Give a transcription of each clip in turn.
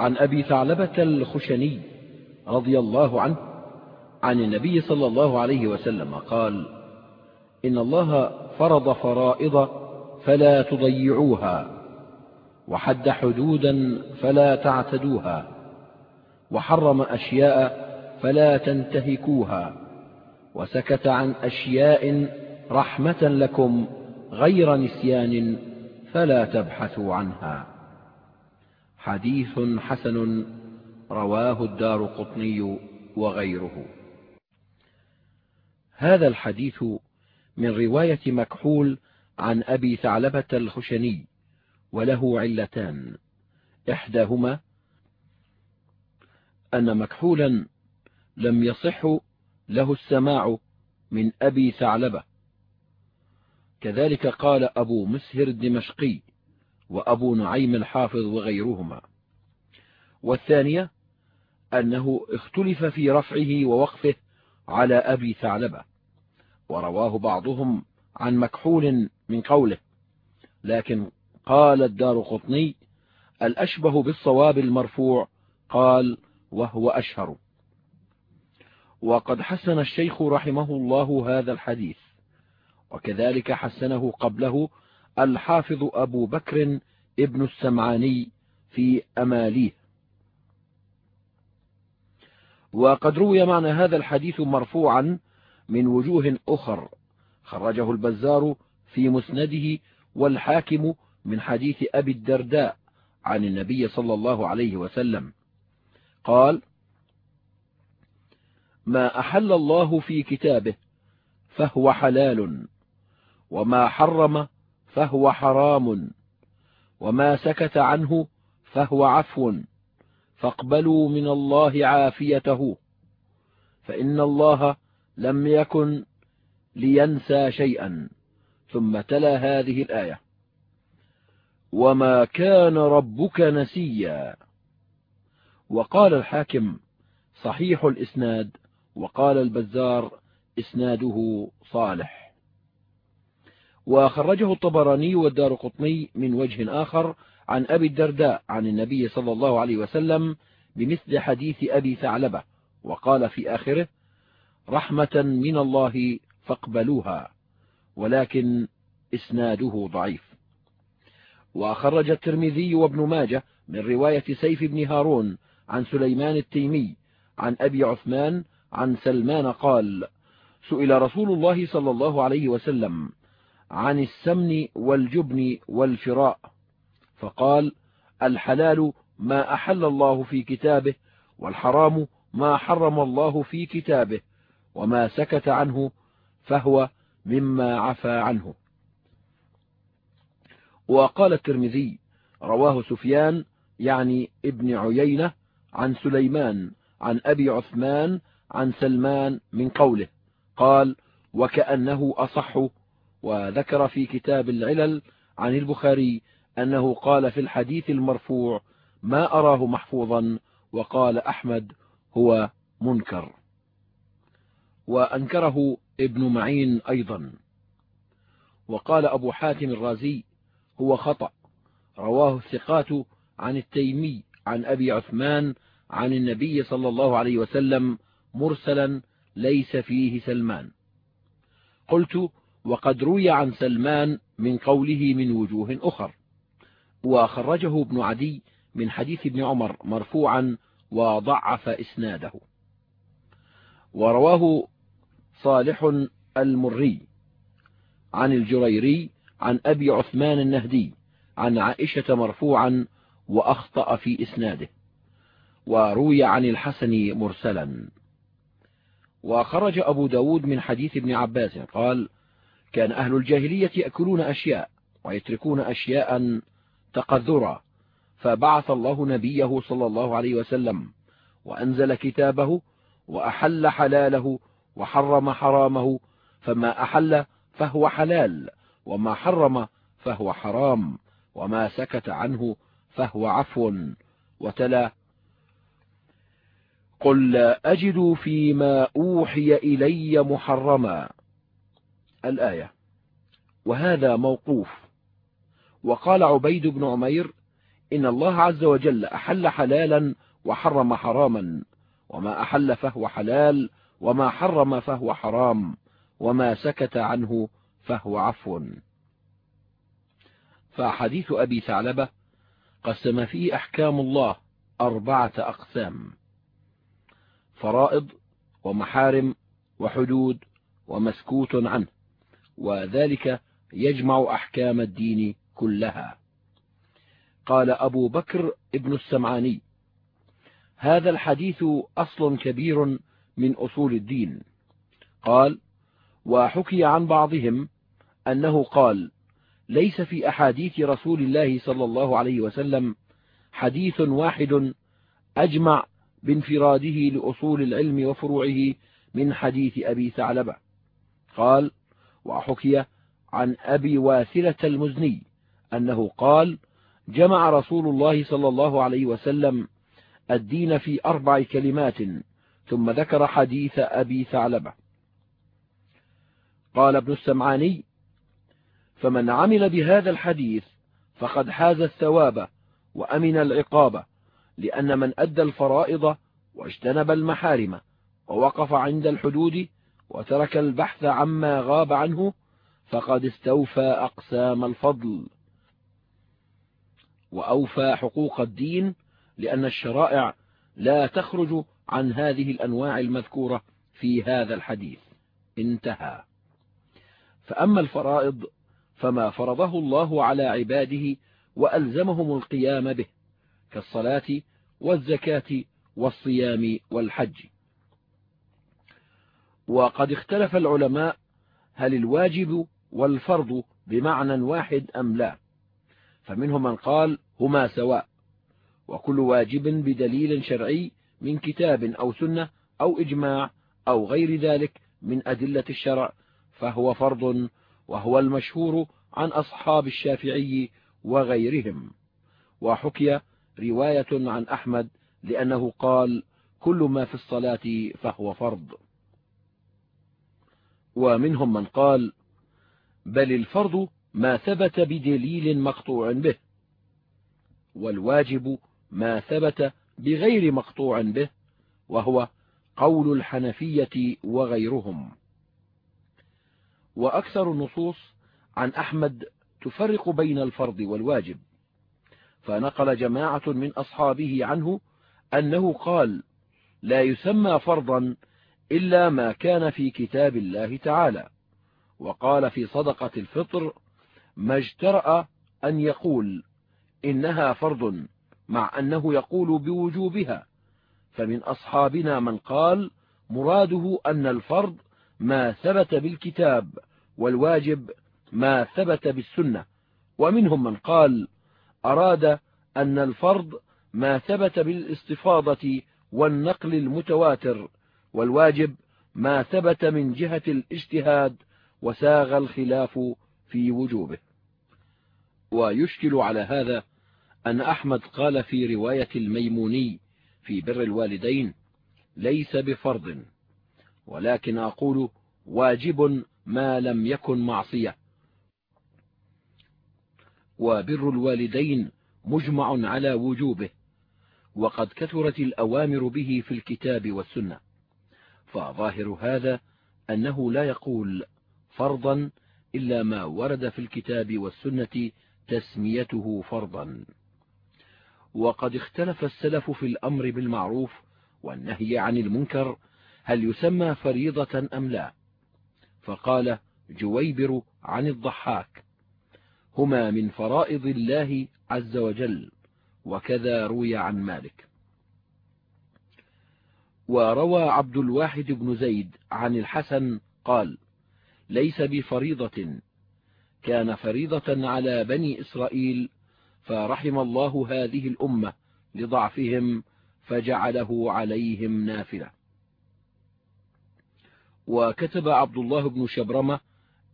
عن أبي ثعلبة الخشني رضي الله عنه عن النبي صلى الله عليه وسلم قال إن الله فرض فرائض فلا تضيعوها وحد حدودا فلا تعتدوها وحرم أشياء فلا تنتهكوها وسكت عن أشياء رحمة لكم غير نسيان فلا تبحثوا عنها. حديث حسن رواه الدار قطني وغيره. هذا الحديث من رواية مكحول عن أبي ثعلبة الخشني وله علتان. إحداهما أن مكحولا لم يصح له السماع من أبي ثعلبة. كذلك قال أبو مسهر الدمشقي وأبو نعيم الحافظ وغيرهما. والثانية أنه اختلف في رفعه ووقفه على أبي ثعلبة ورواه بعضهم عن مكحول من قوله لكن قال الدار قطني الأشبه بالصواب المرفوع قال وهو أشهر. وقد حسن الشيخ رحمه الله هذا الحديث وكذلك حسنه قبله الحافظ أبو بكر ابن السمعاني في أماليه. وقد روي معنى هذا الحديث مرفوعا من وجوه أخر خرجه البزار في مسنده والحاكم من حديث أبي الدرداء عن النبي صلى الله عليه وسلم. قال ما أحل الله في كتابه فهو حلال وما حرم فهو حرام. وما سكت عنه فهو عفو. فاقبلوا من الله عافيته. فإن الله لم يكن لينسى شيئا. ثم تلا هذه الآية. وما كان ربك نسيا. وقال الحاكم صحيح الإسناد. وقال البزار إسناده صالح. وخرجه الطبراني والدار قطني من وجه آخر عن أبي الدرداء عن النبي صلى الله عليه وسلم بمثل حديث أبي ثعلبة وقال في آخره رحمة من الله فاقبلوها ولكن إسناده ضعيف. وخرج الترمذي وابن ماجه من رواية سيف بن هارون عن سليمان التيمي عن أبي عثمان عن سلمان قال سئل رسول الله صلى الله عليه وسلم عن السمن والجبن والفراء. فقال الحلال ما أحل الله في كتابه والحرام ما حرم الله في كتابه وما سكت عنه فهو مما عفى عنه. وقال الترمذي رواه سفيان يعني ابن عيينة عن سليمان عن أبي عثمان عن سلمان من قوله. قال وكأنه أصح وذكر في كتاب العلل عن البخاري أنه قال في الحديث المرفوع ما أراه محفوظا وقال أحمد هو منكر. وأنكره ابن معين أيضا. وقال أبو حاتم الرازي هو خطأ. رواه الثقات عن التيمي عن أبي عثمان عن النبي صلى الله عليه وسلم مرسلا ليس فيه سلمان. قلت وقد روي عن سلمان من قوله من وجوه أخر. وخرجه ابن عدي من حديث ابن عمر مرفوعا وضعف إسناده. ورواه صالح المري عن الجريري عن أبي عثمان النهدي عن عائشة مرفوعا وأخطأ في إسناده. وروي عن الحسن مرسلا. وخرج أبو داود من حديث ابن عباس قال كان أهل الجاهلية يأكلون أشياء ويتركون أشياء تقذرا. فبعث الله نبيه صلى الله عليه وسلم وأنزل كتابه وأحل حلاله وحرم حرامه. فما أحل فهو حلال وما حرم فهو حرام وما سكت عنه فهو عفو. وتلا قل لا أجد فيما أوحي إلي محرما. الآية. وهذا موقوف. وقال عبيد بن عمير إن الله عز وجل أحل حلالا وحرم حراما. وما أحل فهو حلال وما حرم فهو حرام وما سكت عنه فهو عفو. فحديث أبي ثعلبة قسم فيه أحكام الله أربعة أقسام فرائض ومحارم وحدود ومسكوت عنه. وذلك يجمع أحكام الدين كلها. قال أبو بكر ابن السمعاني هذا الحديث أصل كبير من أصول الدين. قال وحكي عن بعضهم أنه قال ليس في أحاديث رسول الله صلى الله عليه وسلم حديث واحد أجمع بانفراده لأصول العلم وفروعه من حديث أبي ثعلبة. قال وحكي عن أبي واثلة المزني أنه قال جمع رسول الله صلى الله عليه وسلم الدين في أربع كلمات ثم ذكر حديث أبي ثعلبة. قال ابن السمعاني فمن عمل بهذا الحديث فقد حاز الثواب وأمن العقاب لأن من أدى الفرائض واجتنب المحارم ووقف عند الحدود وترك البحث عما غاب عنه فقد استوفى أقسام الفضل. وأوفى حقوق الدين لأن الشرائع لا تخرج عن هذه الأنواع المذكورة في هذا الحديث. انتهى. فأما الفرائض فما فرضه الله على عباده وألزمهم القيام به كالصلاة والزكاة والصيام والحج. وقد اختلف العلماء هل الواجب والفرض بمعنى واحد أم لا. فمنهم من قال هما سواء وكل واجب بدليل شرعي من كتاب أو سنة أو إجماع أو غير ذلك من أدلة الشرع فهو فرض وهو المشهور عن أصحاب الشافعي وغيرهم. وحكي رواية عن أحمد لأنه قال كل ما في الصلاة فهو فرض. ومنهم من قال بل الفرض ما ثبت بدليل مقطوع به والواجب ما ثبت بغير مقطوع به وهو قول الحنفية وغيرهم. وأكثر النصوص عن أحمد تفرق بين الفرض والواجب فنقل جماعة من أصحابه عنه أنه قال لا يسمى فرضا إلا ما كان في كتاب الله تعالى. وقال في صدقة الفطر ما اجترأ أن يقول إنها فرض مع أنه يقول بوجوبها. فمن أصحابنا من قال مراده أن الفرض ما ثبت بالكتاب والواجب ما ثبت بالسنة. ومنهم من قال أراد أن الفرض ما ثبت بالاستفاضة والنقل المتواتر. والواجب ما ثبت من جهة الاجتهاد وساغ الخلاف في وجوبه. ويشكل على هذا أن أحمد قال في رواية الميموني في بر الوالدين ليس بفرض ولكن أقول واجب ما لم يكن معصية. وبر الوالدين مجمع على وجوبه وقد كثرت الأوامر به في الكتاب والسنة. فظاهر هذا أنه لا يقول فرضا إلا ما ورد في الكتاب والسنة تسميته فرضا. وقد اختلف السلف في الأمر بالمعروف والنهي عن المنكر هل يسمى فريضة أم لا. فقال جويبر عن الضحاك هما من فرائض الله عز وجل وكذا روي عن مالك. وروى عبد الواحد بن زيد عن الحسن قال ليس بفريضة. كان فريضة على بني إسرائيل فرحم الله هذه الأمة لضعفهم فجعله عليهم نافلة. وكتب عبد الله بن شبرمة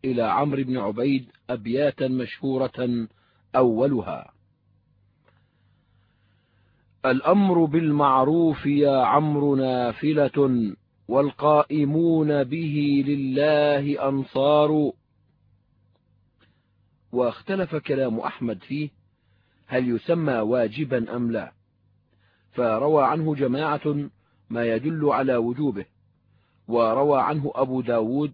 إلى عمرو بن عبيد أبياتا مشهورة أولها. الأمر بالمعروف يا عمرو نافلة والقائمون به لله أنصار. واختلف كلام أحمد فيه هل يسمى واجبا أم لا. فروى عنه جماعة ما يدل على وجوبه. وروى عنه أبو ب داود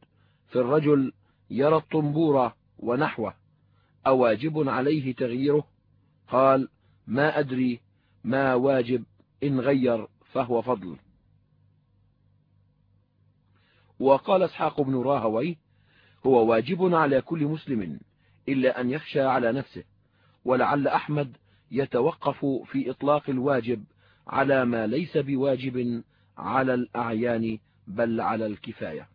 في الرجل يرى الطنبور ونحوه أواجب عليه تغييره؟ قال ما أدري ما واجب إن غير فهو فضل. وقال إسحاق بن راهوي هو واجب على كل مسلم إلا أن يخشى على نفسه ولعل أحمد يتوقف في إطلاق الواجب على ما ليس بواجب على الأعيان بل على الكفاية.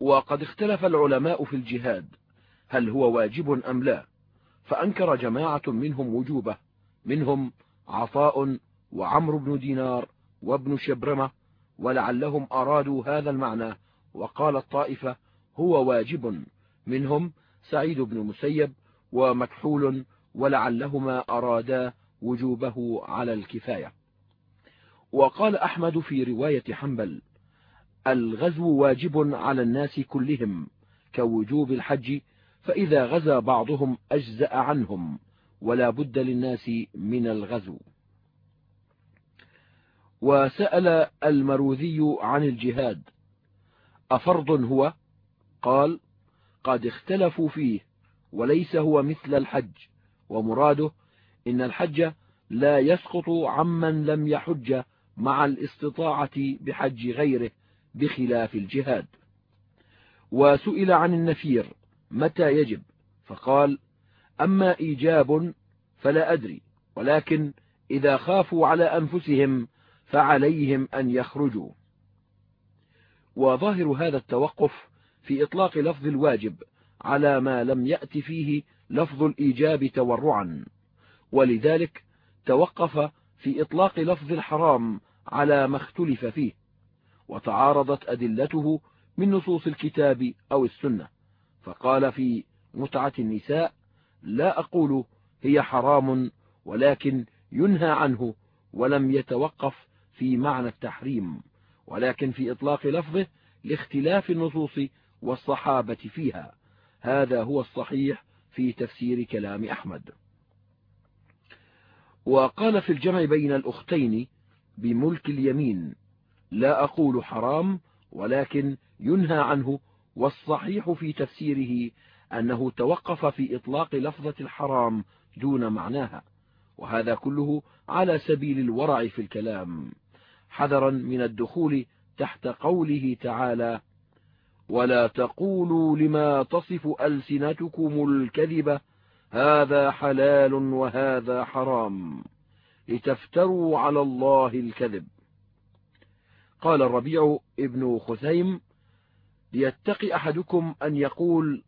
وقد اختلف العلماء في الجهاد هل هو واجب أم لا؟ فأنكر جماعة منهم وجوبه. منهم عطاء وعمرو بن دينار وابن شبرمة ولعلهم أرادوا هذا المعنى وقال الطائفة هو واجب. منهم سعيد بن مسيب ومكحول ولعلهما أرادا وجوبه على الكفاية. وقال أحمد في رواية حنبل الغزو واجب على الناس كلهم كوجوب الحج فإذا غزا بعضهم أجزأ عنهم. ولا بد للناس من الغزو. وسأل المروذي عن الجهاد أفرض هو؟ قال قد اختلفوا فيه وليس هو مثل الحج. ومراده إن الحج لا يسقط عمن لم يحج مع الاستطاعة بحج غيره بخلاف الجهاد. وسئل عن النفير متى يجب؟ فقال أما إيجاب فلا أدري ولكن إذا خافوا على أنفسهم فعليهم أن يخرجوا. وظاهر هذا التوقف في إطلاق لفظ الواجب على ما لم يأت فيه لفظ الإيجاب تورعا ولذلك توقف في إطلاق لفظ الحرام على ما اختلف فيه وتعارضت أدلته من نصوص الكتاب أو السنة فقال في متعة النساء لا أقول هي حرام ولكن ينهى عنه ولم يتوقف في معنى التحريم ولكن في إطلاق لفظه لاختلاف النصوص والصحابة فيها. هذا هو الصحيح في تفسير كلام أحمد. وقال في الجمع بين الأختين بملك اليمين لا أقول حرام ولكن ينهى عنه والصحيح في تفسيره أنه توقف في إطلاق لفظة الحرام دون معناها وهذا كله على سبيل الورع في الكلام حذرا من الدخول تحت قوله تعالى ولا تقولوا لما تصف ألسنتكم الكذب هذا حلال وهذا حرام لتفتروا على الله الكذب. قال الربيع ابن خثيم ليتقي أحدكم أن يقول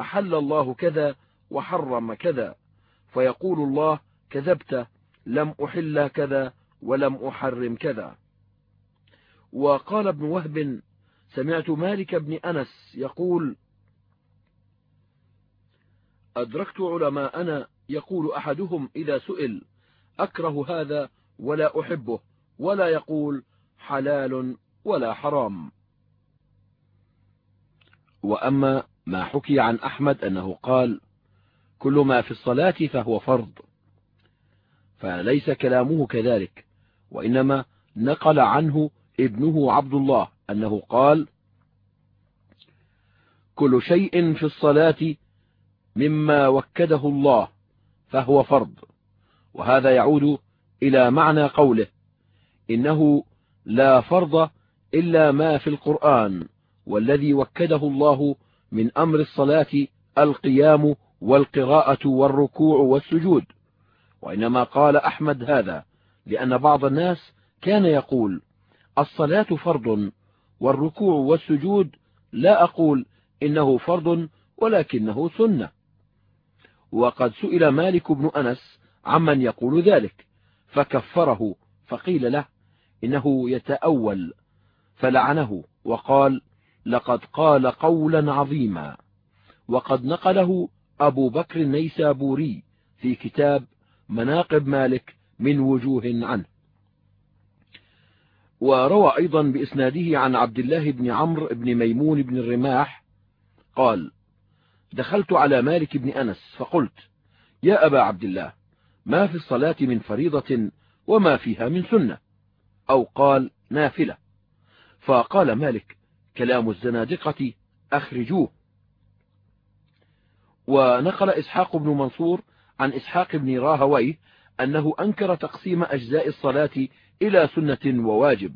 أحل الله كذا وحرم كذا. فيقول الله كذبت لم أحل كذا ولم أحرم كذا. وقال ابن وهب سمعت مالك بن أنس يقول أدركت علماءنا يقول أحدهم إذا سئل أكره هذا ولا أحبه ولا يقول حلال ولا حرام. وأما ما حكي عن أحمد أنه قال كل ما في الصلاة فهو فرض فليس كلامه كذلك وإنما نقل عنه ابنه عبد الله أنه قال كل شيء في الصلاة مما وكده الله فهو فرض وهذا يعود إلى معنى قوله إنه لا فرض إلا ما في القرآن والذي وكده الله من أمر الصلاة القيام والقراءة والركوع والسجود. وإنما قال أحمد هذا لأن بعض الناس كان يقول الصلاة فرض والركوع والسجود لا أقول إنه فرض ولكنه سنة. وقد سئل مالك بن أنس عمن يقول ذلك فكفره فقيل له إنه يتأول فلعنه وقال لقد قال قولا عظيما. وقد نقله أبو بكر النيسابوري في كتاب مناقب مالك من وجوه عنه. وروى أيضا بإسناده عن عبد الله بن عمرو بن ميمون بن الرماح قال دخلت على مالك بن أنس فقلت يا أبا عبد الله ما في الصلاة من فريضة وما فيها من سنة؟ أو قال نافلة. فقال مالك كلام الزنادقة أخرجوه. ونقل إسحاق بن منصور عن إسحاق بن راهويه أنه أنكر تقسيم أجزاء الصلاة إلى سنة وواجب.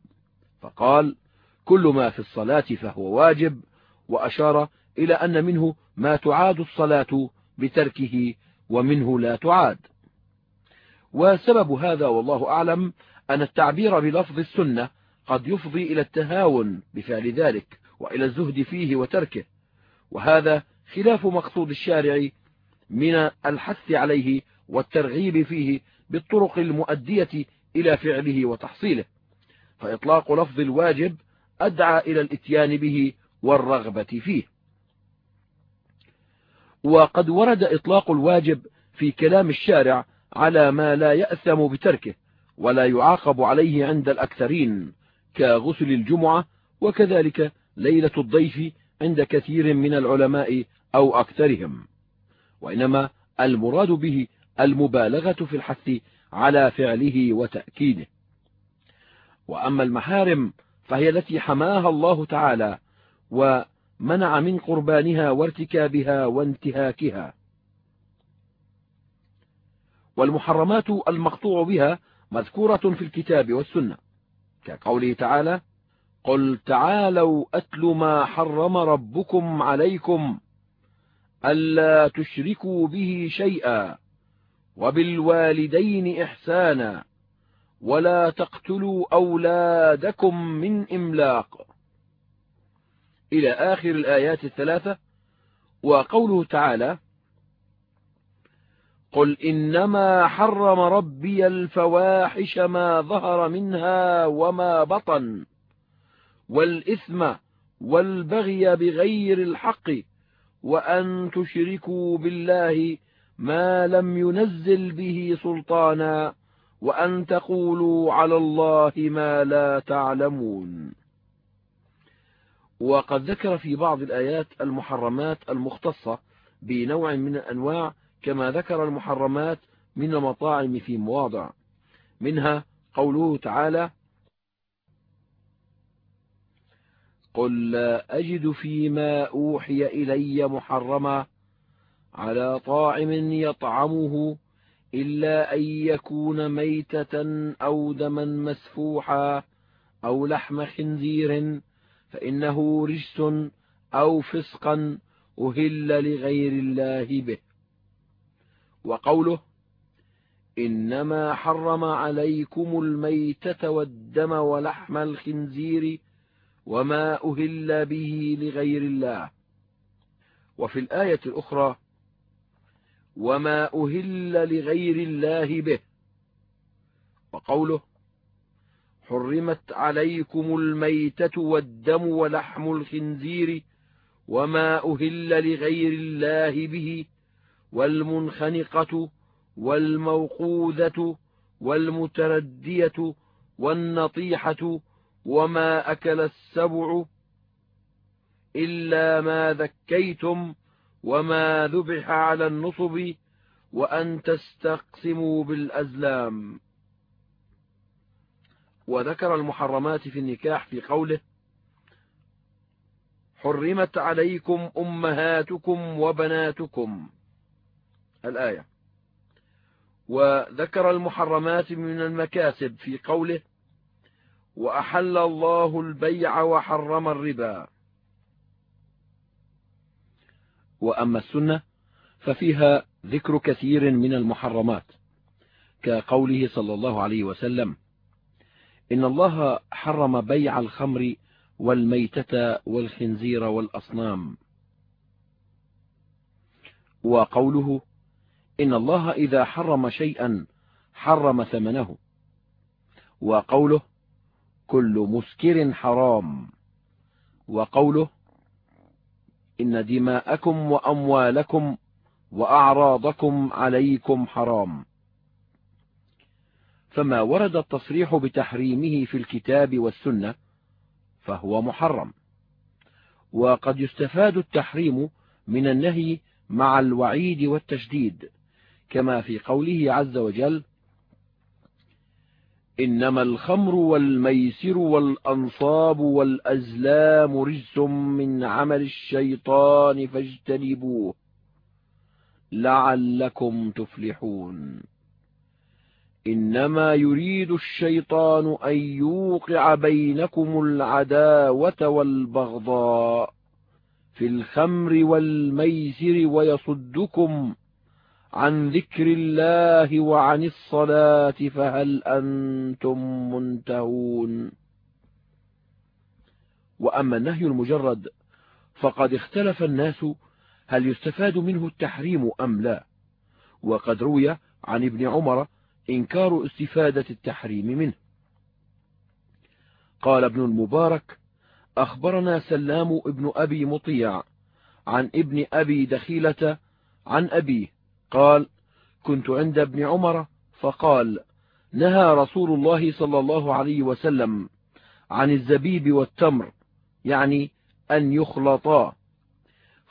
فقال كل ما في الصلاة فهو واجب. وأشار إلى أن منه ما تعاد الصلاة بتركه ومنه لا تعاد. وسبب هذا والله أعلم أن التعبير بلفظ السنة قد يفضي إلى التهاون بفعل ذلك وإلى الزهد فيه وتركه وهذا خلاف مقصود الشارع من الحث عليه والترغيب فيه بالطرق المؤدية إلى فعله وتحصيله فإطلاق لفظ الواجب أدعى إلى الإتيان به والرغبة فيه. وقد ورد إطلاق الواجب في كلام الشارع على ما لا يأثم بتركه ولا يعاقب عليه عند الأكثرين. كغسل الجمعة وكذلك ليلة الضيف عند كثير من العلماء أو أكثرهم. وإنما المراد به المبالغة في الحث على فعله وتأكيده. وأما المحارم فهي التي حماها الله تعالى ومنع من قربانها وارتكابها وانتهاكها. والمحرمات المقطوع بها مذكورة في الكتاب والسنة. كقوله تعالى قل تعالوا أتل ما حرم ربكم عليكم ألا تشركوا به شيئا وبالوالدين إحسانا ولا تقتلوا أولادكم من إملاق. إلى آخر الآيات الثلاثة وقوله تعالى قل إنما حرم ربي الفواحش ما ظهر منها وما بطن والإثم والبغي بغير الحق وأن تشركوا بالله ما لم ينزل به سلطانا وأن تقولوا على الله ما لا تعلمون. وقد ذكر في بعض الآيات المحرمات المختصة بنوع من الأنواع كما ذكر المحرمات من المطاعم في مواضع. منها قوله تعالى قل لا أجد فيما أوحي إلي محرما على طاعم يطعمه إلا أن يكون ميتة أو دما مسفوحا أو لحم خنزير فإنه رجس أو فسقا أهل لغير الله به. وقوله إنما حرم عليكم الميتة والدم ولحم الخنزير وما أهل به لغير الله. وفي الآية الأخرى وما أهل لغير الله به. وقوله حرمت عليكم الميتة والدم ولحم الخنزير وما أهل لغير الله به والمنخنقة والموقوذة والمتردية والنطيحة وما أكل السبع إلا ما ذكيتم وما ذبح على النصب وأن تستقسموا بالأزلام. وذكر المحرمات في النكاح في قوله حرمت عليكم أمهاتكم وبناتكم. الآية. وذكر المحرمات من المكاسب في قوله وأحل الله البيع وحرم الربا. وأما السنة ففيها ذكر كثير من المحرمات كقوله صلى الله عليه وسلم إن الله حرم بيع الخمر والميتة والخنزير والأصنام. وقوله إن الله إذا حرم شيئا حرم ثمنه. وقوله كل مسكر حرام. وقوله إن دماءكم وأموالكم وأعراضكم عليكم حرام. فما ورد التصريح بتحريمه في الكتاب والسنة فهو محرم. وقد يستفاد التحريم من النهي مع الوعيد والتشديد. كما في قوله عز وجل إنما الخمر والميسر والأنصاب والأزلام رجس من عمل الشيطان فاجتنبوه لعلكم تفلحون. إنما يريد الشيطان أن يوقع بينكم العداوة والبغضاء في الخمر والميسر ويصدكم عن ذكر الله وعن الصلاة فهل أنتم منتهون؟ وأما النهي المجرد فقد اختلف الناس هل يستفاد منه التحريم أم لا. وقد روي عن ابن عمر إنكار استفادة التحريم منه. قال ابن المبارك أخبرنا سلام ابن أبي مطيع عن ابن أبي دخيلة عن أبيه قال كنت عند ابن عمر فقال نهى رسول الله صلى الله عليه وسلم عن الزبيب والتمر يعني أن يخلطا.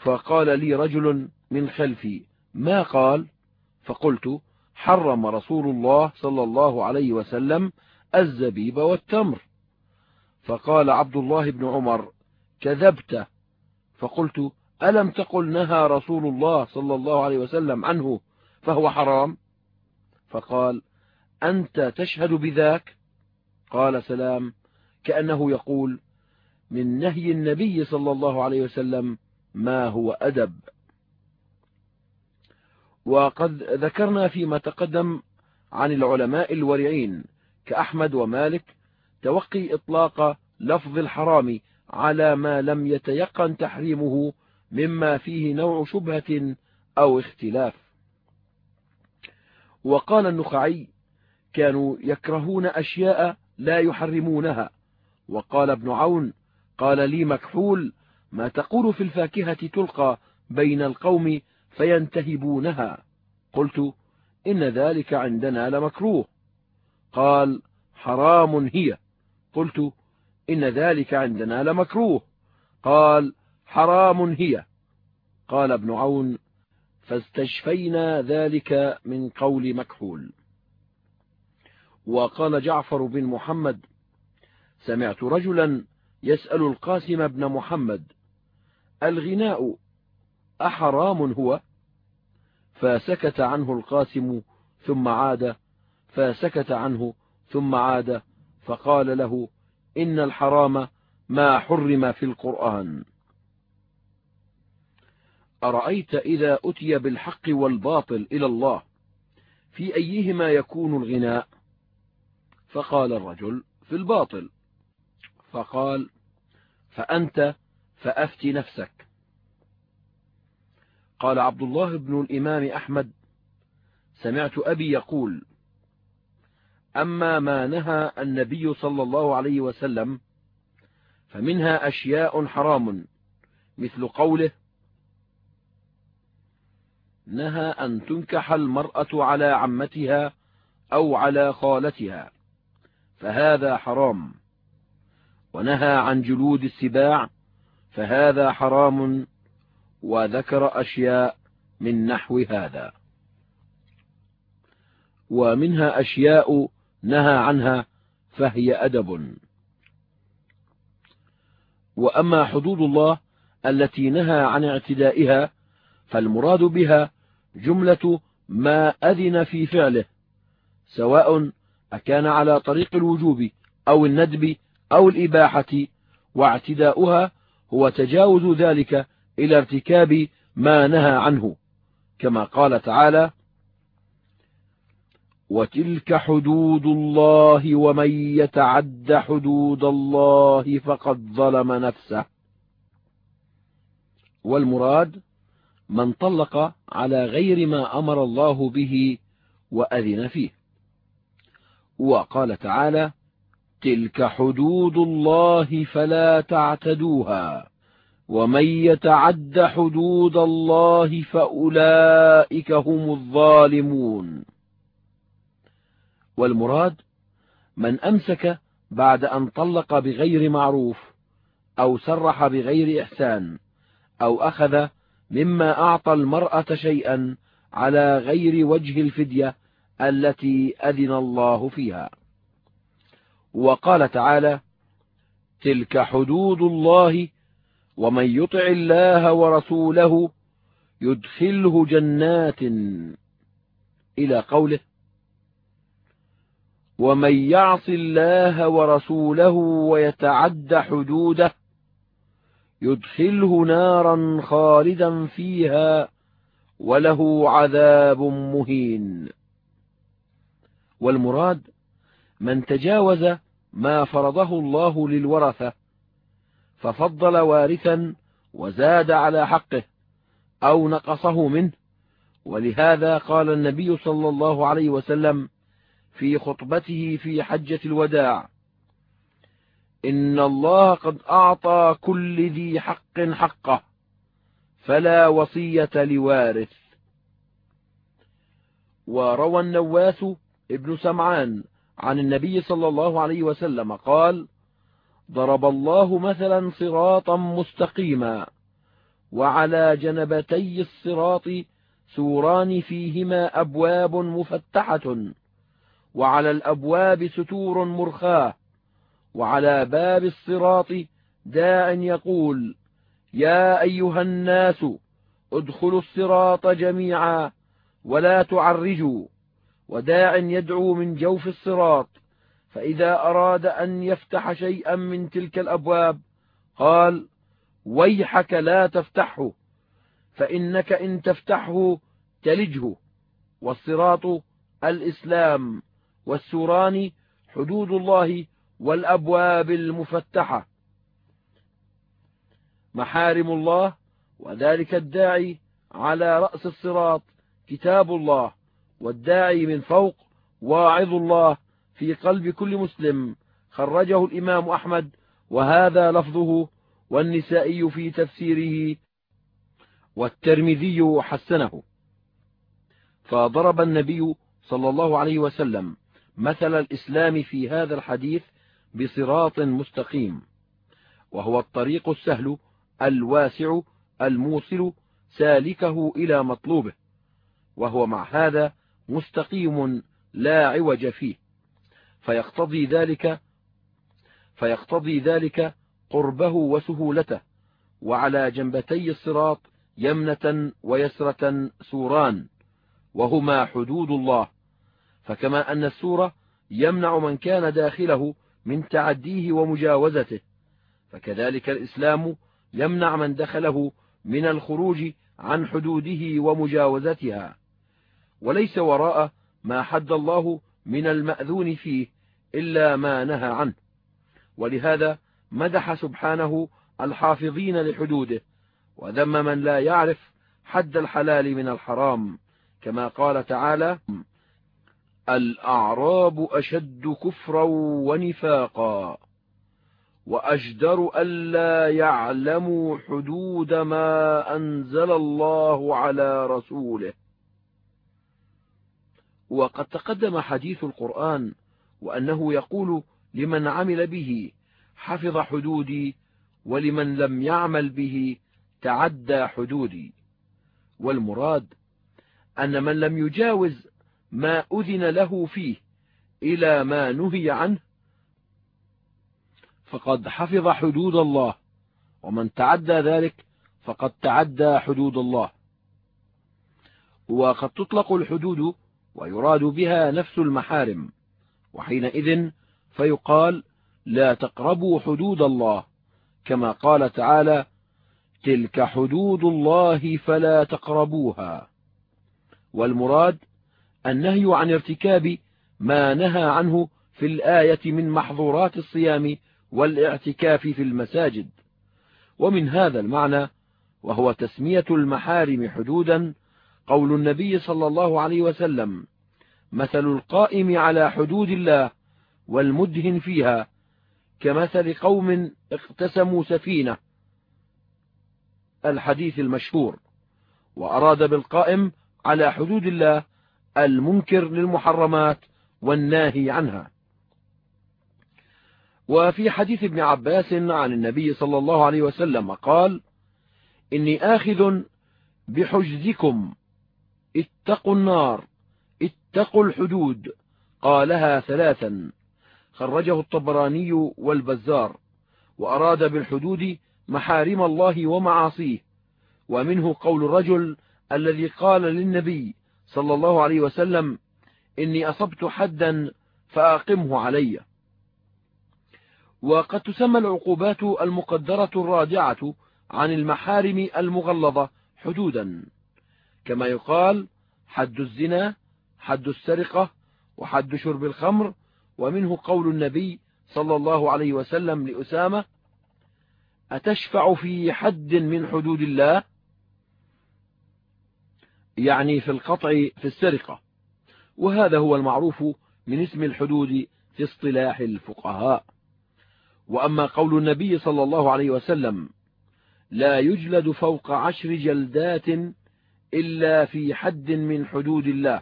فقال لي رجل من خلفي ما قال؟ فقلت حرم رسول الله صلى الله عليه وسلم الزبيب والتمر. فقال عبد الله بن عمر كذبت. فقلت ألم تقل نهى رسول الله صلى الله عليه وسلم عنه فهو حرام؟ فقال أنت تشهد بذاك؟ قال سلام كأنه يقول من نهي النبي صلى الله عليه وسلم ما هو أدب. وقد ذكرنا فيما تقدم عن العلماء الورعين كأحمد ومالك توقي إطلاق لفظ الحرام على ما لم يتيقن تحريمه مما فيه نوع شبهة أو اختلاف. وقال النخعي كانوا يكرهون أشياء لا يحرمونها. وقال ابن عون قال لي مكحول ما تقول في الفاكهة تلقى بين القوم فينتهبونها. قلت إن ذلك عندنا لمكروه. قال حرام هي. قلت إن ذلك عندنا لمكروه. قال حرام هي. قال ابن عون فاستشفينا ذلك من قول مكحول. وقال جعفر بن محمد سمعت رجلا يسأل القاسم بن محمد الغناء أحرام هو؟ فسكت عنه القاسم ثم عاد فسكت عنه ثم عاد فقال له إن الحرام ما حرم في القرآن. أرأيت إذا أتي بالحق والباطل إلى الله في أيهما يكون الغناء؟ فقال الرجل في الباطل. فقال فأنت فأفت نفسك. قال عبد الله بن الإمام أحمد سمعت أبي يقول أما ما نهى النبي صلى الله عليه وسلم فمنها أشياء حرام مثل قوله نهى أن تنكح المرأة على عمتها أو على خالتها فهذا حرام. ونهى عن جلود السباع فهذا حرام وذكر أشياء من نحو هذا. ومنها أشياء نهى عنها فهي أدب. وأما حدود الله التي نهى عن اعتدائها فالمراد بها جملة ما أذن في فعله سواء أكان على طريق الوجوب أو الندب أو الإباحة واعتداؤها هو تجاوز ذلك إلى ارتكاب ما نهى عنه كما قال تعالى وتلك حدود الله ومن يتعد حدود الله فقد ظلم نفسه. والمراد من طلق على غير ما أمر الله به وأذن فيه. وقال تعالى تلك حدود الله فلا تعتدوها ومن يتعد حدود الله فأولئك هم الظالمون. والمراد من أمسك بعد أن طلق بغير معروف أو سرح بغير إحسان أو أخذ مما أعطى المرأة شيئا على غير وجه الفدية التي أذن الله فيها. وقال تعالى تلك حدود الله ومن يطع الله ورسوله يدخله جنات. إلى قوله ومن يعص الله ورسوله ويتعد حدوده يدخله نارا خالدا فيها وله عذاب مهين. والمراد من تجاوز ما فرضه الله للورثة ففضل وارثا وزاد على حقه أو نقصه منه. ولهذا قال النبي صلى الله عليه وسلم في خطبته في حجة الوداع إن الله قد أعطى كل ذي حق حقه فلا وصية لوارث. وروى النواس ابن سمعان عن النبي صلى الله عليه وسلم قال ضرب الله مثلا صراطا مستقيما وعلى جنبتي الصراط سوران فيهما أبواب مفتحة وعلى الأبواب ستور مرخاه وعلى باب الصراط داع يقول يا أيها الناس ادخلوا الصراط جميعا ولا تعرجوا وداع يدعو من جوف الصراط فإذا أراد أن يفتح شيئا من تلك الأبواب قال ويحك لا تفتحه فإنك إن تفتحه تلجه والصراط الإسلام والسوران حدود الله والأبواب المفتحة. محارم الله وذلك الداعي على رأس الصراط كتاب الله والداعي من فوق واعظ الله في قلب كل مسلم. خرجه الإمام أحمد وهذا لفظه والنسائي في تفسيره والترمذي حسنه. فضرب النبي صلى الله عليه وسلم مثل الإسلام في هذا الحديث بصراط مستقيم وهو الطريق السهل الواسع الموصل سالكه إلى مطلوبه وهو مع هذا مستقيم لا عوج فيه. فيقتضي ذلك فيقتضي ذلك قربه وسهولته وعلى جنبتي الصراط يمنة ويسرة سوران وهما حدود الله. فكما أن السورة يمنع من كان داخله من تعديه ومجاوزته. فكذلك الإسلام يمنع من دخله من الخروج عن حدوده ومجاوزتها. وليس وراء ما حد الله من المأذون فيه إلا ما نهى عنه. ولهذا مدح سبحانه الحافظين لحدوده وذم من لا يعرف حد الحلال من الحرام كما قال تعالى الأعراب أشد كفرا ونفاقا وأجدر ألا يعلموا حدود ما أنزل الله على رسوله. وقد تقدم حديث القرآن وأنه يقول لمن عمل به حفظ حدودي ولمن لم يعمل به تعدى حدودي والمراد أن من لم يجاوز ما أذن له فيه إلى ما نهي عنه. فقد حفظ حدود الله ومن تعدى ذلك فقد تعدى حدود الله. وقد تطلق الحدود ويراد بها نفس المحارم وحينئذ فيقال لا تقربوا حدود الله كما قال تعالى تلك حدود الله فلا تقربوها. والمراد النهي عن ارتكاب ما نهى عنه في الآية من محظورات الصيام والاعتكاف في المساجد. ومن هذا المعنى وهو تسمية المحارم حدودا قول النبي صلى الله عليه وسلم مثل القائم على حدود الله والمدهن فيها كمثل قوم اقتسموا سفينة. الحديث المشهور. وأراد بالقائم على حدود الله المنكر للمحرمات والناهي عنها. وفي حديث ابن عباس عن النبي صلى الله عليه وسلم قال إني آخذ بحجزكم اتقوا النار اتقوا الحدود قالها ثلاثا. خرجه الطبراني والبزار وأراد بالحدود محارم الله ومعاصيه. ومنه قول الرجل الذي قال للنبي صلى الله عليه وسلم إني أصبت حدا فأقمه علي. وقد تسمى العقوبات المقدرة الرادعة عن المحارم المغلظة حدودا. كما يقال حد الزنا حد السرقة وحد شرب الخمر ومنه قول النبي صلى الله عليه وسلم لأسامة أتشفع في حد من حدود الله؟ يعني في القطع في السرقة. وهذا هو المعروف من اسم الحدود في اصطلاح الفقهاء. وأما قول النبي صلى الله عليه وسلم لا يجلد فوق عشر جلدات إلا في حد من حدود الله.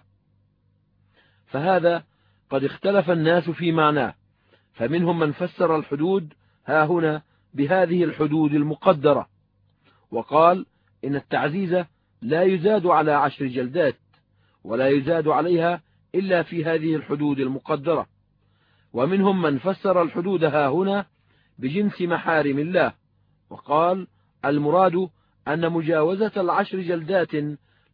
فهذا قد اختلف الناس في معناه فمنهم من فسر الحدود ها هنا بهذه الحدود المقدرة. وقال إن التعزيز لا يزاد على عشر جلدات ولا يزاد عليها إلا في هذه الحدود المقدرة. ومنهم من فسر الحدود ها هنا بجنس محارم الله وقال المراد أن مجاوزة العشر جلدات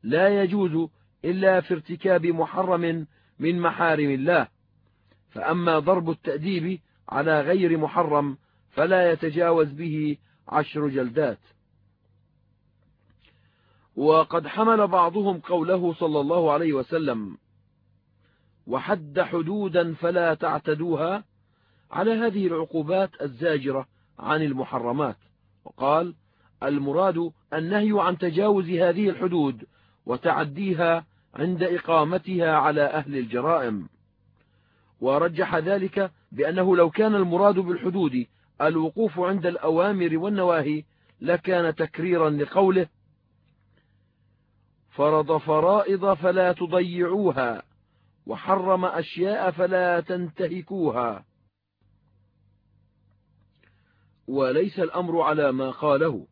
لا يجوز إلا في ارتكاب محرم من محارم الله. فأما ضرب التأديب على غير محرم فلا يتجاوز به عشر جلدات. وقد حمل بعضهم قوله صلى الله عليه وسلم وحد حدودا فلا تعتدوها على هذه العقوبات الزاجرة عن المحرمات. وقال المراد النهي عن تجاوز هذه الحدود وتعديها عند إقامتها على أهل الجرائم. ورجح ذلك بأنه لو كان المراد بالحدود الوقوف عند الأوامر والنواهي لكان تكريرا لقوله فرض فرائض فلا تضيعوها وحرم أشياء فلا تنتهكوها. وليس الأمر على ما قاله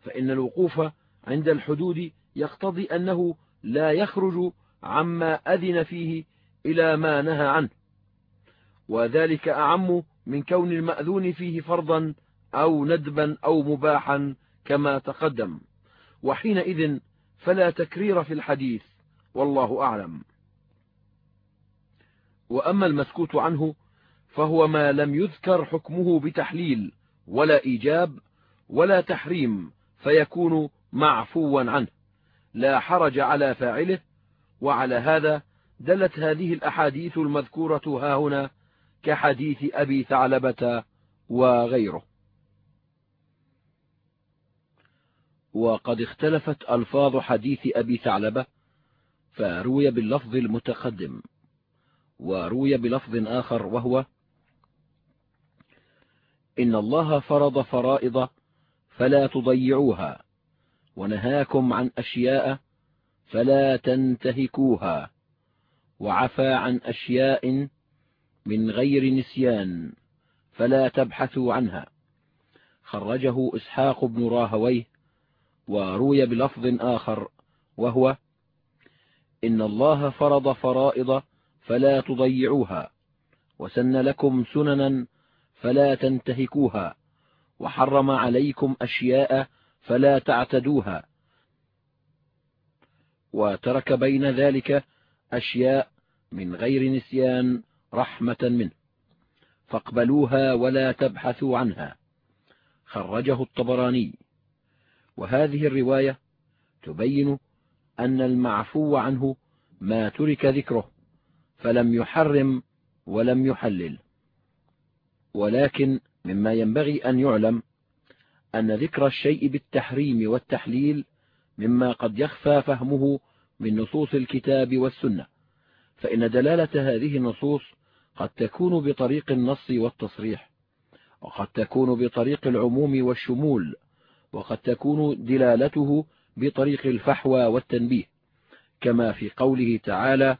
فإن الوقوف عند الحدود يقتضي أنه لا يخرج عما أذن فيه إلى ما نهى عنه. وذلك أعم من كون المأذون فيه فرضا أو ندبا أو مباحا كما تقدم. وحينئذ فلا تكرير في الحديث والله أعلم. وأما المسكوت عنه فهو ما لم يذكر حكمه بتحليل ولا إيجاب ولا تحريم فيكون معفوا عنه. لا حرج على فاعله وعلى هذا دلت هذه الأحاديث المذكورة ها هنا كحديث أبي ثعلبة وغيره. وقد اختلفت ألفاظ حديث أبي ثعلبة فروي باللفظ المتقدم وروي بلفظ آخر وهو إن الله فرض فرائض فلا تضيعوها ونهاكم عن أشياء فلا تنتهكوها وعفى عن أشياء من غير نسيان فلا تبحثوا عنها. خرجه إسحاق بن راهويه وروي بلفظ آخر وهو إن الله فرض فرائض فلا تضيعوها وسن لكم سننا فلا تنتهكوها وحرم عليكم أشياء فلا تعتدوها وترك بين ذلك أشياء من غير نسيان رحمة منه فاقبلوها ولا تبحثوا عنها. خرجه الطبراني. وهذه الرواية تبين أن المعفو عنه ما ترك ذكره فلم يحرم ولم يحلل. ولكن مما ينبغي أن يعلم أن ذكر الشيء بالتحريم والتحليل مما قد يخفى فهمه من نصوص الكتاب والسنة فإن دلالة هذه النصوص قد تكون بطريق النص والتصريح وقد تكون بطريق العموم والشمول وقد تكون دلالته بطريق الفحوى والتنبيه كما في قوله تعالى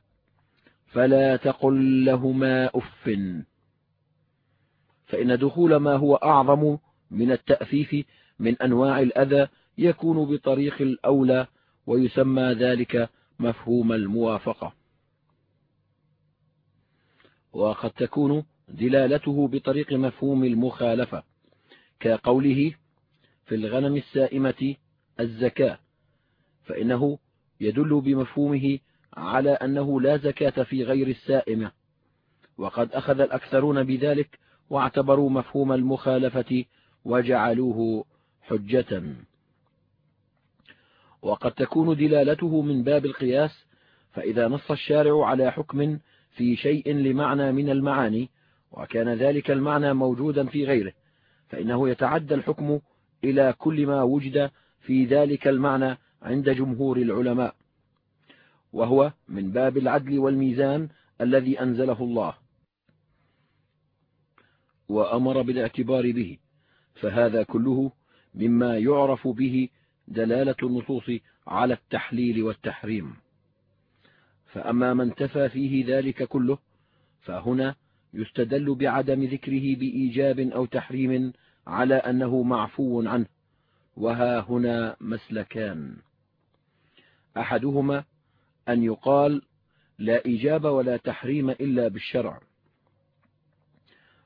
فلا تقل لهما أف فإن دخول ما هو أعظم من التأفيف من أنواع الأذى يكون بطريق الأولى ويسمى ذلك مفهوم الموافقة. وقد تكون دلالته بطريق مفهوم المخالفة كقوله في الغنم السائمة الزكاة فإنه يدل بمفهومه على أنه لا زكاة في غير السائمة. وقد أخذ الأكثرون بذلك واعتبروا مفهوم المخالفة وجعلوه حجة. وقد تكون دلالته من باب القياس فإذا نص الشارع على حكم في شيء لمعنى من المعاني وكان ذلك المعنى موجودا في غيره فإنه يتعدى الحكم إلى كل ما وجد في ذلك المعنى عند جمهور العلماء وهو من باب العدل والميزان الذي أنزله الله وأمر بالاعتبار به فهذا كله مما يعرف به دلالة النصوص على التحليل والتحريم. فأما من تفى فيه ذلك كله فهنا يستدل بعدم ذكره بإيجاب أو تحريم على أنه معفو عنه. وها هنا مسلكان. أحدهما أن يقال لا إيجاب ولا تحريم إلا بالشرع.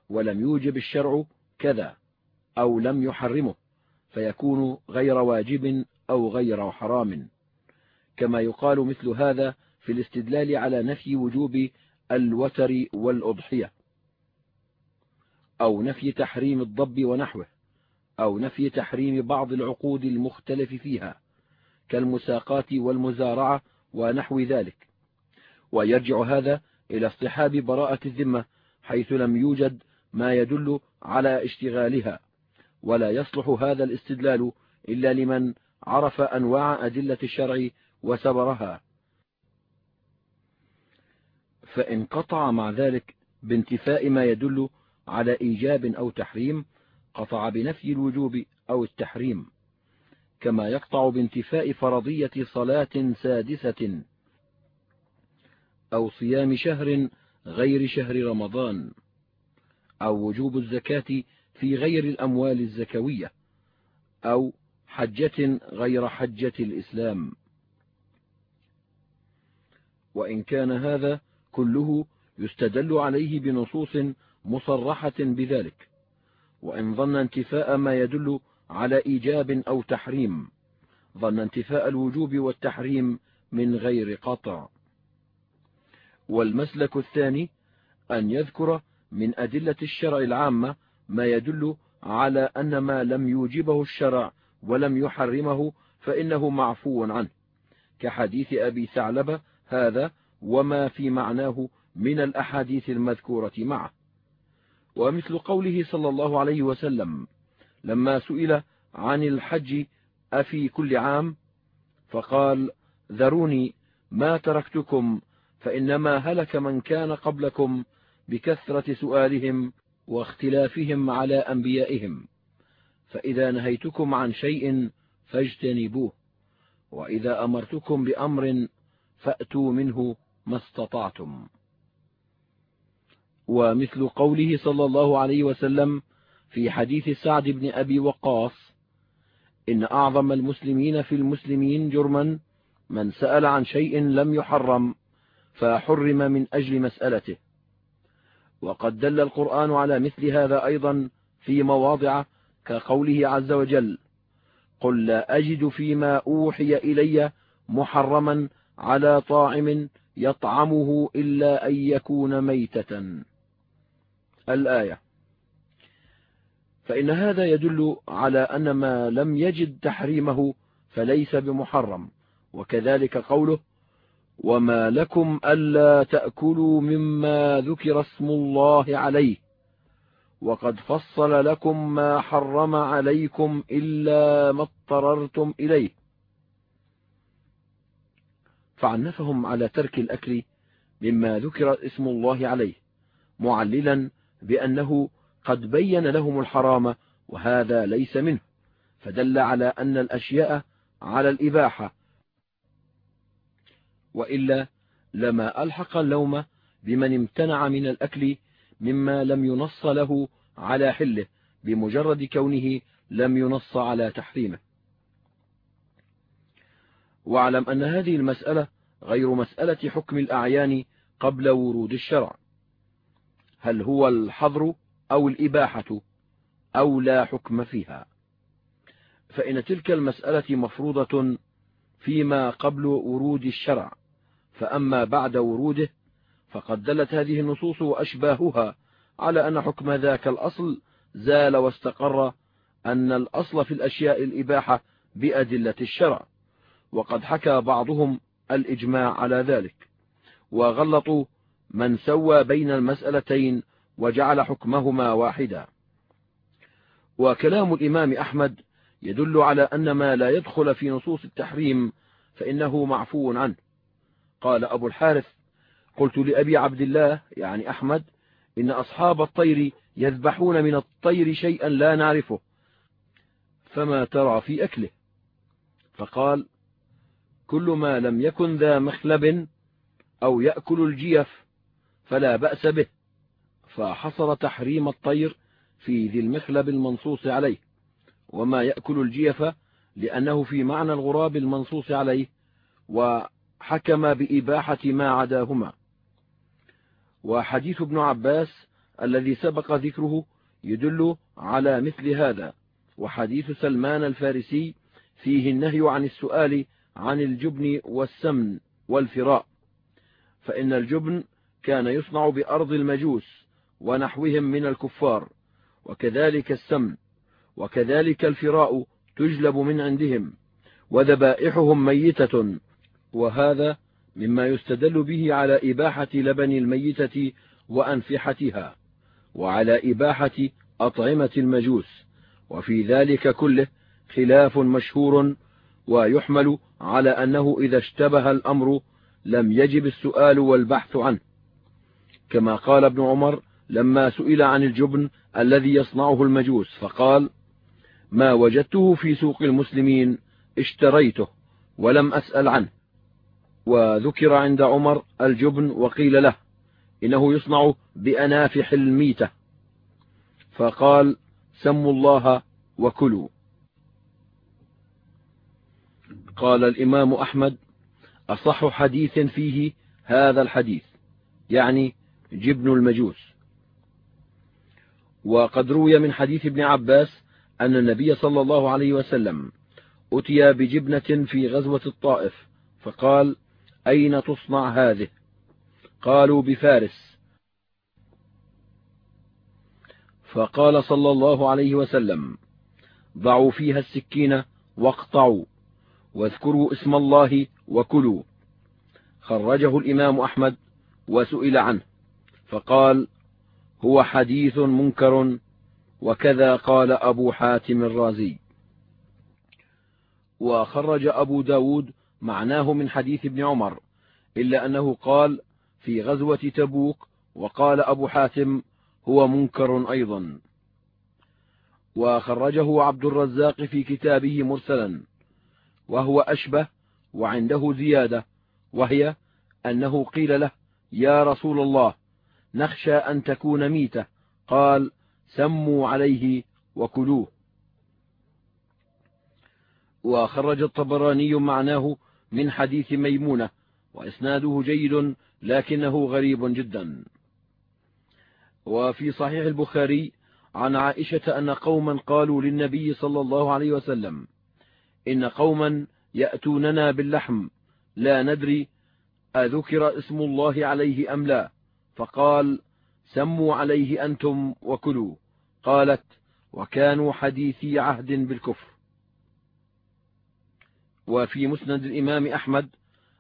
ولم يوجب الشرع كذا أو لم يحرمه فيكون غير واجب أو غير حرام. كما يقال مثل هذا في الاستدلال على نفي وجوب الوتر والأضحية. أو نفي تحريم الضب ونحوه أو نفي تحريم بعض العقود المختلف فيها كالمساقات والمزارعة ونحو ذلك. ويرجع هذا إلى اصطحاب براءة الذمة حيث لم يوجد ما يدل على اشتغالها ولا يصلح هذا الاستدلال إلا لمن عرف أنواع أدلة الشرع وسبرها. فإن قطع مع ذلك بانتفاء ما يدل على إيجاب أو تحريم قطع بنفي الوجوب أو التحريم. كما يقطع بانتفاء فرضية صلاة سادسة أو صيام شهر غير شهر رمضان أو وجوب الزكاة في غير الأموال الزكوية أو حجة غير حجة الإسلام. وإن كان هذا كله يستدل عليه بنصوص مصرحة بذلك وإن ظن انتفاء ما يدل على إيجاب أو تحريم ظن انتفاء الوجوب والتحريم من غير قطع. والمسلك الثاني أن يذكر من أدلة الشرع العامة ما يدل على أن ما لم يوجبه الشرع ولم يحرمه فإنه معفو عنه. كحديث أبي ثعلبة هذا وما في معناه من الأحاديث المذكورة معه. ومثل قوله صلى الله عليه وسلم لما سئل عن الحج أفي كل عام؟ فقال ذروني ما تركتكم فإنما هلك من كان قبلكم بكثرة سؤالهم واختلافهم على أنبيائهم فإذا نهيتكم عن شيء فاجتنبوه وإذا أمرتكم بأمر فأتوا منه ما استطعتم. ومثل قوله صلى الله عليه وسلم في حديث سعد بن أبي وقاص إن أعظم المسلمين في المسلمين جرما من سأل عن شيء لم يحرم فحرم من أجل مسألته. وقد دل القرآن على مثل هذا أيضا في مواضع كقوله عز وجل قل لا أجد فيما أوحي إلي محرما على طاعم يطعمه إلا أن يكون ميتة. الآية. فإن هذا يدل على أن ما لم يجد تحريمه فليس بمحرم وكذلك قوله وما لكم ألا تأكلوا مما ذكر اسم الله عليه وقد فصل لكم ما حرم عليكم إلا ما اضطررتم إليه. فعنفهم على ترك الأكل مما ذكر اسم الله عليه معللا بأنه قد بين لهم الحرام وهذا ليس منه فدل على أن الأشياء على الإباحة. وإلا لما ألحق اللوم بمن امتنع من الأكل مما لم ينص له على حله بمجرد كونه لم ينص على تحريمه. واعلم أن هذه المسألة غير مسألة حكم الأعيان قبل ورود الشرع. هل هو الحظر أو الإباحة أو لا حكم فيها. فإن تلك المسألة مفروضة فيما قبل ورود الشرع. فأما بعد وروده فقد دلت هذه النصوص وأشباهها على أن حكم ذاك الأصل زال واستقر أن الأصل في الأشياء الإباحة بأدلة الشرع. وقد حكى بعضهم الإجماع على ذلك. وغلطوا من سوى بين المسألتين وجعل حكمهما واحدا. وكلام الإمام أحمد يدل على أن ما لا يدخل في نصوص التحريم فإنه معفو عنه. قال أبو الحارث قلت لأبي عبد الله يعني أحمد إن أصحاب الطير يذبحون من الطير شيئا لا نعرفه فما ترى في أكله. فقال كل ما لم يكن ذا مخلب أو يأكل الجيف فلا بأس به. فحصر تحريم الطير في ذي المخلب المنصوص عليه. وما يأكل الجيف لأنه في معنى الغراب المنصوص عليه. وحكم بإباحة ما عداهما. وحديث ابن عباس الذي سبق ذكره يدل على مثل هذا. وحديث سلمان الفارسي فيه النهي عن السؤال عن الجبن والسمن والفراء. فإن الجبن كان يصنع بأرض المجوس ونحوهم من الكفار وكذلك السمن وكذلك الفراء تجلب من عندهم وذبائحهم ميتة وهذا مما يستدل به على إباحة لبن الميتة وأنفحتها وعلى إباحة أطعمة المجوس وفي ذلك كله خلاف مشهور ويحمل على أنه إذا اشتبه الأمر لم يجب السؤال والبحث عنه. كما قال ابن عمر لما سئل عن الجبن الذي يصنعه المجوس فقال ما وجدته في سوق المسلمين اشتريته ولم أسأل عنه. وذكر عند عمر الجبن وقيل له إنه يصنع بأنافح الميتة. فقال سموا الله وكلوا. قال الإمام أحمد أصح حديث فيه هذا الحديث يعني جبن المجوس. وقد روي من حديث ابن عباس أن النبي صلى الله عليه وسلم أتي بجبنة في غزوة الطائف فقال أين تصنع هذه؟ قالوا بفارس. فقال صلى الله عليه وسلم ضعوا فيها السكين واقطعوا واذكروا اسم الله وكلوا. خرجه الإمام أحمد وسئل عنه. فقال هو حديث منكر وكذا قال أبو حاتم الرازي. وخرج أبو ب داود معناه من حديث ابن عمر إلا أنه قال في غزوة تبوك وقال أبو حاتم هو منكر أيضا. وخرجه عبد الرزاق في كتابه مرسلا وهو أشبه وعنده زيادة وهي أنه قيل له يا رسول الله نخشى أن تكون ميتة. قال سموا عليه وكلوه. وخرج الطبراني معناه من حديث ميمونة وإسناده جيد لكنه غريب جدا. وفي صحيح البخاري عن عائشة أن قوما قالوا للنبي صلى الله عليه وسلم إن قوما يأتوننا باللحم لا ندري أذكر اسم الله عليه أم لا. فقال سموا عليه أنتم وكلوا. قالت وكانوا حديثي عهد بالكفر. وفي مسند الإمام أحمد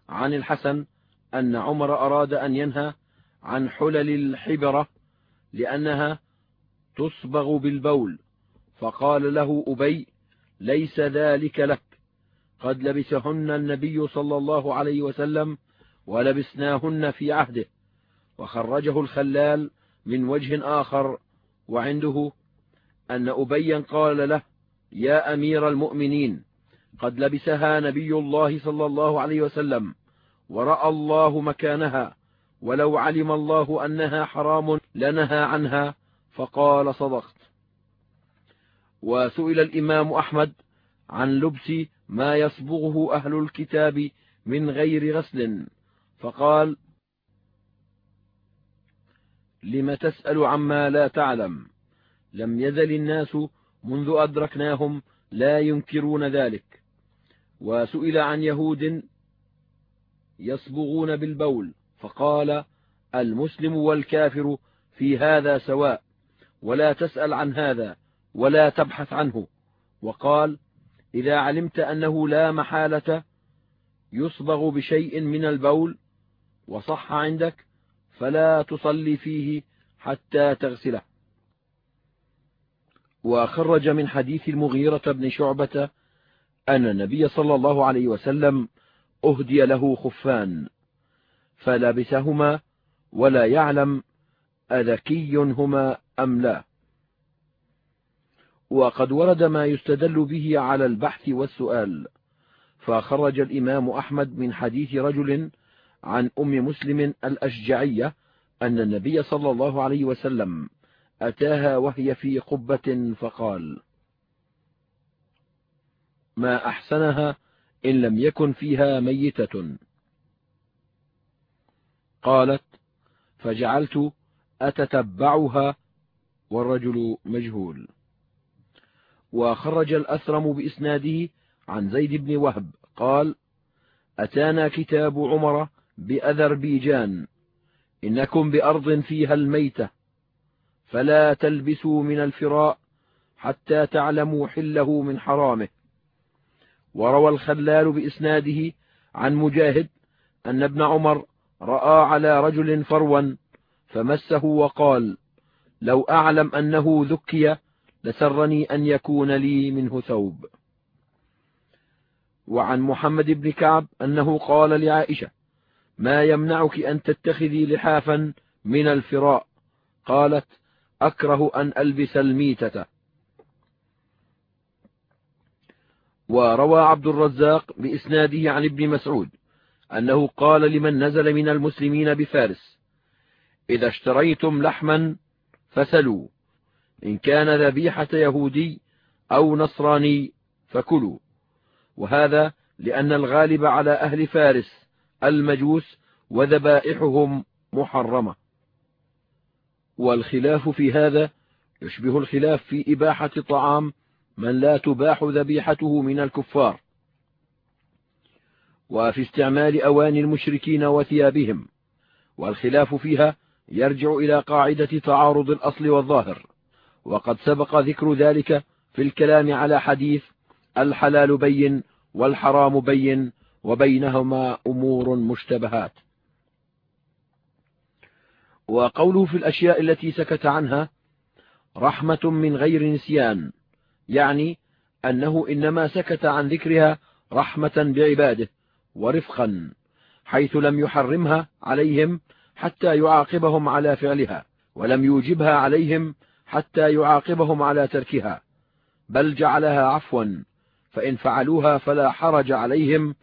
عن الحسن أن عمر أراد أن ينهى عن حلل الحبرة لأنها تصبغ بالبول. فقال له أبي ليس ذلك لك. قد لبسهن النبي صلى الله عليه وسلم ولبسناهن في عهده. وخرجه الخلال من وجه آخر وعنده أن أبيا قال له يا أمير المؤمنين قد لبسها نبي الله صلى الله عليه وسلم ورأى الله مكانها ولو علم الله أنها حرام لنهى عنها فقال صدقت وسئل الإمام أحمد عن لبس ما يصبغه أهل الكتاب من غير غسل فقال لم تسأل عما لا تعلم. لم يزل الناس منذ أدركناهم لا ينكرون ذلك. وسئل عن يهود يصبغون بالبول فقال المسلم والكافر في هذا سواء ولا تسأل عن هذا ولا تبحث عنه. وقال إذا علمت أنه لا محالة يصبغ بشيء من البول وصح عندك فلا تصلي فيه حتى تغسله. وخرج من حديث المغيرة بن شعبة أن النبي صلى الله عليه وسلم أهدي له خفان فلبسهما ولا يعلم أذكي هما أم لا. وقد ورد ما يستدل به على البحث والسؤال فخرج الإمام أحمد من حديث رجل عن أم مسلم الأشجعية أن النبي صلى الله عليه وسلم أتاها وهي في قبة فقال ما أحسنها إن لم يكن فيها ميتة. قالت فجعلت أتتبعها والرجل مجهول. وخرج الأثرم بإسناده عن زيد بن وهب قال أتانا كتاب عمر بأذربيجان إنكم بأرض فيها الميتة فلا تلبسوا من الفراء حتى تعلموا حله من حرامه. وروى الخلال بإسناده عن مجاهد أن ابن عمر رأى على رجل فروا فمسه وقال لو أعلم أنه ذكي لسرني أن يكون لي منه ثوب. وعن محمد بن كعب أنه قال لعائشة ما يمنعك أن تتخذي لحافا من الفراء. قالت أكره أن ألبس الميتة. وروى عبد الرزاق بإسناده عن ابن مسعود أنه قال لمن نزل من المسلمين بفارس إذا اشتريتم لحما فسلوا إن كان ذبيحة يهودي أو نصراني فكلوا. وهذا لأن الغالب على أهل فارس المجوس وذبائحهم محرمة. والخلاف في هذا يشبه الخلاف في إباحة طعام من لا تباح ذبيحته من الكفار. وفي استعمال أواني المشركين وثيابهم. والخلاف فيها يرجع إلى قاعدة تعارض الأصل والظاهر. وقد سبق ذكر ذلك في الكلام على حديث الحلال بين والحرام بين وبينهما أمور مشتبهات. وقوله في الأشياء التي سكت عنها رحمة من غير نسيان يعني أنه إنما سكت عن ذكرها رحمة بعباده ورفقا حيث لم يحرمها عليهم حتى يعاقبهم على فعلها ولم يوجبها عليهم حتى يعاقبهم على تركها بل جعلها عفوا فإن فعلوها فلا حرج عليهم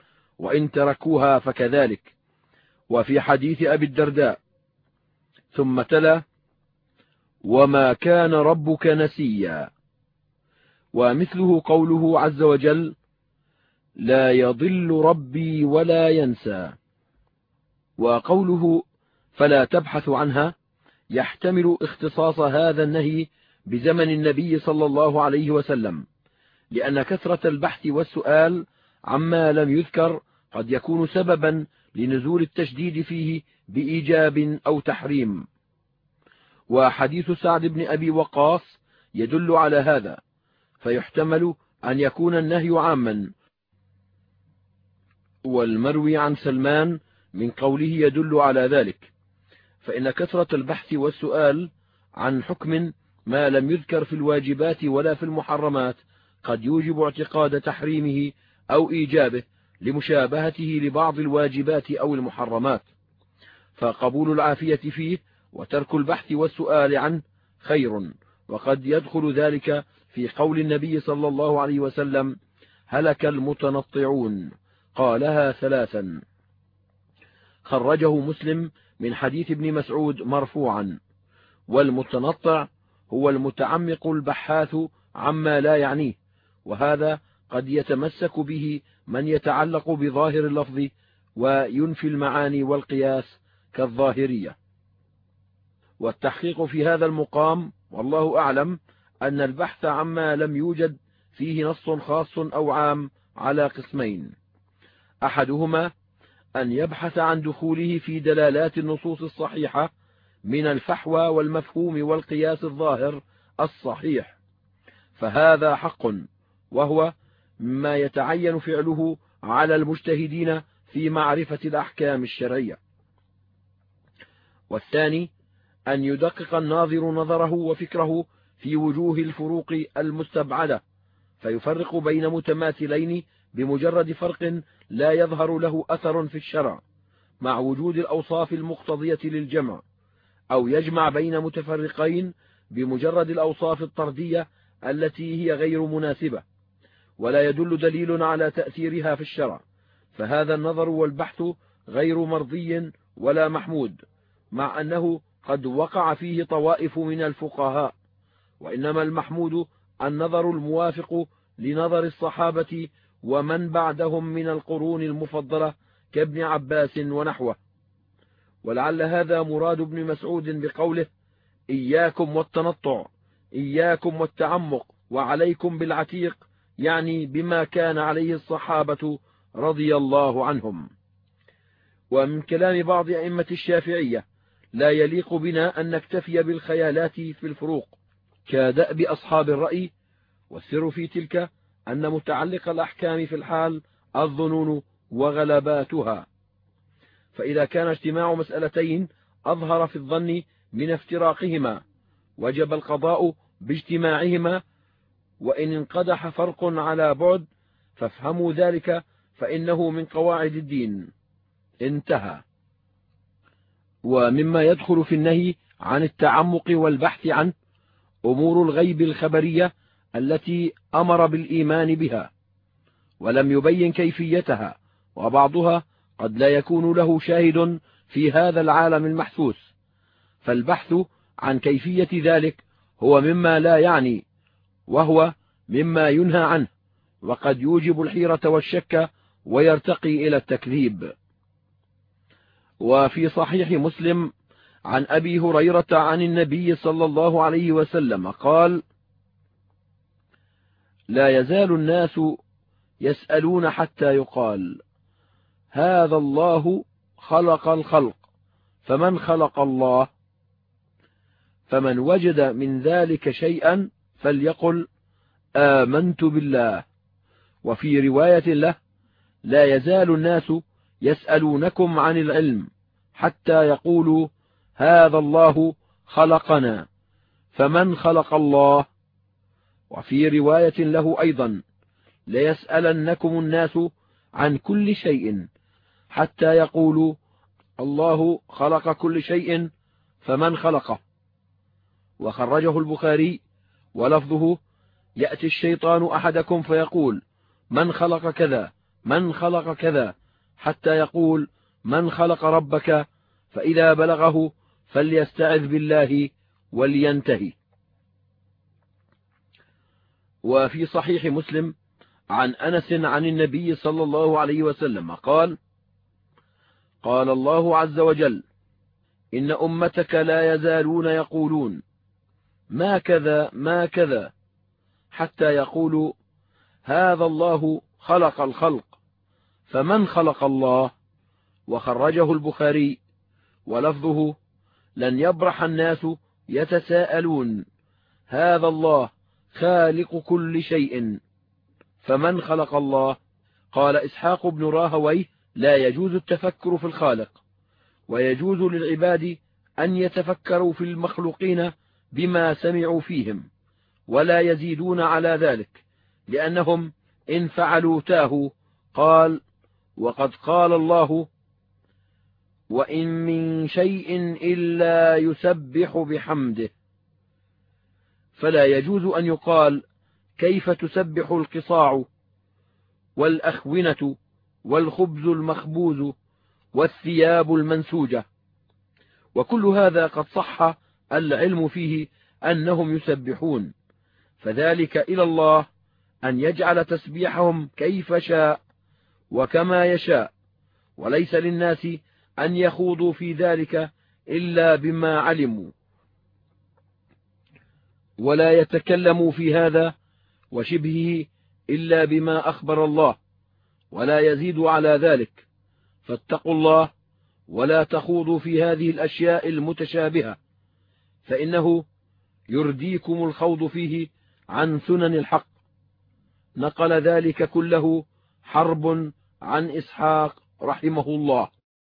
وإن تركوها فكذلك. وفي حديث أبي الدرداء ثم تلا وما كان ربك نسيا. ومثله قوله عز وجل لا يضل ربي ولا ينسى. وقوله فلا تبحث عنها يحتمل اختصاص هذا النهي بزمن النبي صلى الله عليه وسلم لأن كثرة البحث والسؤال عما لم يذكر قد يكون سببا لنزول التشديد فيه بإيجاب أو تحريم. وحديث سعد بن أبي وقاص يدل على هذا فيحتمل أن يكون النهي عاما. والمروي عن سلمان من قوله يدل على ذلك فإن كثرة البحث والسؤال عن حكم ما لم يذكر في الواجبات ولا في المحرمات قد يوجب اعتقاد تحريمه أو إيجابه. لمشابهته لبعض الواجبات أو المحرمات فقبول العافية فيه وترك البحث والسؤال عنه خير وقد يدخل ذلك في قول النبي صلى الله عليه وسلم هلك المتنطعون. قالها ثلاثا. خرجه مسلم من حديث ابن مسعود مرفوعا والمتنطع هو المتعمق البحاث عما لا يعنيه وهذا قد يتمسك به من يتعلق بظاهر اللفظ وينفي المعاني والقياس كالظاهرية. والتحقيق في هذا المقام والله أعلم أن البحث عما لم يوجد فيه نص خاص أو عام على قسمين. أحدهما أن يبحث عن دخوله في دلالات النصوص الصحيحة من الفحوى والمفهوم والقياس الظاهر الصحيح. فهذا حق وهو ما يتعين فعله على المجتهدين في معرفة الأحكام الشرعية. والثاني أن يدقق الناظر نظره وفكره في وجوه الفروق المستبعدة فيفرق بين متماثلين بمجرد فرق لا يظهر له أثر في الشرع مع وجود الأوصاف المقتضية للجمع أو يجمع بين متفرقين بمجرد الأوصاف الطردية التي هي غير مناسبة. ولا يدل دليل على تأثيرها في الشرع فهذا النظر والبحث غير مرضي ولا محمود مع أنه قد وقع فيه طوائف من الفقهاء وإنما المحمود النظر الموافق لنظر الصحابة ومن بعدهم من القرون المفضلة كابن عباس ونحوه. ولعل هذا مراد ابن مسعود بقوله إياكم والتنطع إياكم والتعمق وعليكم بالعتيق يعني بما كان عليه الصحابة رضي الله عنهم. ومن كلام بعض أئمة الشافعية لا يليق بنا أن نكتفي بالخيالات في الفروق كدأب أصحاب الرأي والسر في تلك أن متعلق الأحكام في الحال الظنون وغلباتها. فإذا كان اجتماع مسألتين أظهر في الظن من افتراقهما وجب القضاء باجتماعهما وإن انقدح فرق على بعد فافهموا ذلك فإنه من قواعد الدين. انتهى. ومما يدخل في النهي عن التعمق والبحث عنه أمور الغيب الخبرية التي أمر بالإيمان بها ولم يبين كيفيتها وبعضها قد لا يكون له شاهد في هذا العالم المحسوس. فالبحث عن كيفية ذلك هو مما لا يعني وهو مما ينهى عنه وقد يوجب الحيرة والشك ويرتقي إلى التكذيب. وفي صحيح مسلم عن أبي هريرة عن النبي صلى الله عليه وسلم قال لا يزال الناس يسألون حتى يقال هذا الله خلق الخلق فمن خلق الله؟ فمن وجد من ذلك شيئا فليقل آمنت بالله. وفي رواية له لا يزال الناس يسألونكم عن العلم حتى يقولوا هذا الله خلقنا فمن خلق الله؟ وفي رواية له أيضا ليسألنكم الناس عن كل شيء حتى يقولوا الله خلق كل شيء فمن خلقه. وخرجه البخاري ولفظه يأتي الشيطان أحدكم فيقول من خلق كذا من خلق كذا حتى يقول من خلق ربك فإذا بلغه فليستعذ بالله ولينتهي. وفي صحيح مسلم عن أنس عن النبي صلى الله عليه وسلم قال قال الله عز وجل إن أمتك لا يزالون يقولون ما كذا ما كذا حتى يقولوا هذا الله خلق الخلق فمن خلق الله؟ وخرجه البخاري ولفظه لن يبرح الناس يتساءلون هذا الله خالق كل شيء فمن خلق الله؟ قال إسحاق بن راهويه لا يجوز التفكر في الخالق ويجوز للعباد أن يتفكروا في المخلوقين بما سمعوا فيهم ولا يزيدون على ذلك لأنهم إن فعلوا تاهوا قال وقد قال الله وإن من شيء إلا يسبح بحمده. فلا يجوز أن يقال كيف تسبح القصاع؟ والأخونة والخبز المخبوز والثياب المنسوجة. وكل هذا قد صح العلم فيه أنهم يسبحون. فذلك إلى الله أن يجعل تسبيحهم كيف شاء وكما يشاء. وليس للناس أن يخوضوا في ذلك إلا بما علموا. ولا يتكلموا في هذا وشبهه إلا بما أخبر الله ولا يزيد على ذلك. فاتقوا الله ولا تخوضوا في هذه الأشياء المتشابهة. فإنه يرديكم الخوض فيه عن سنن الحق. نقل ذلك كله حرب عن إسحاق رحمه الله.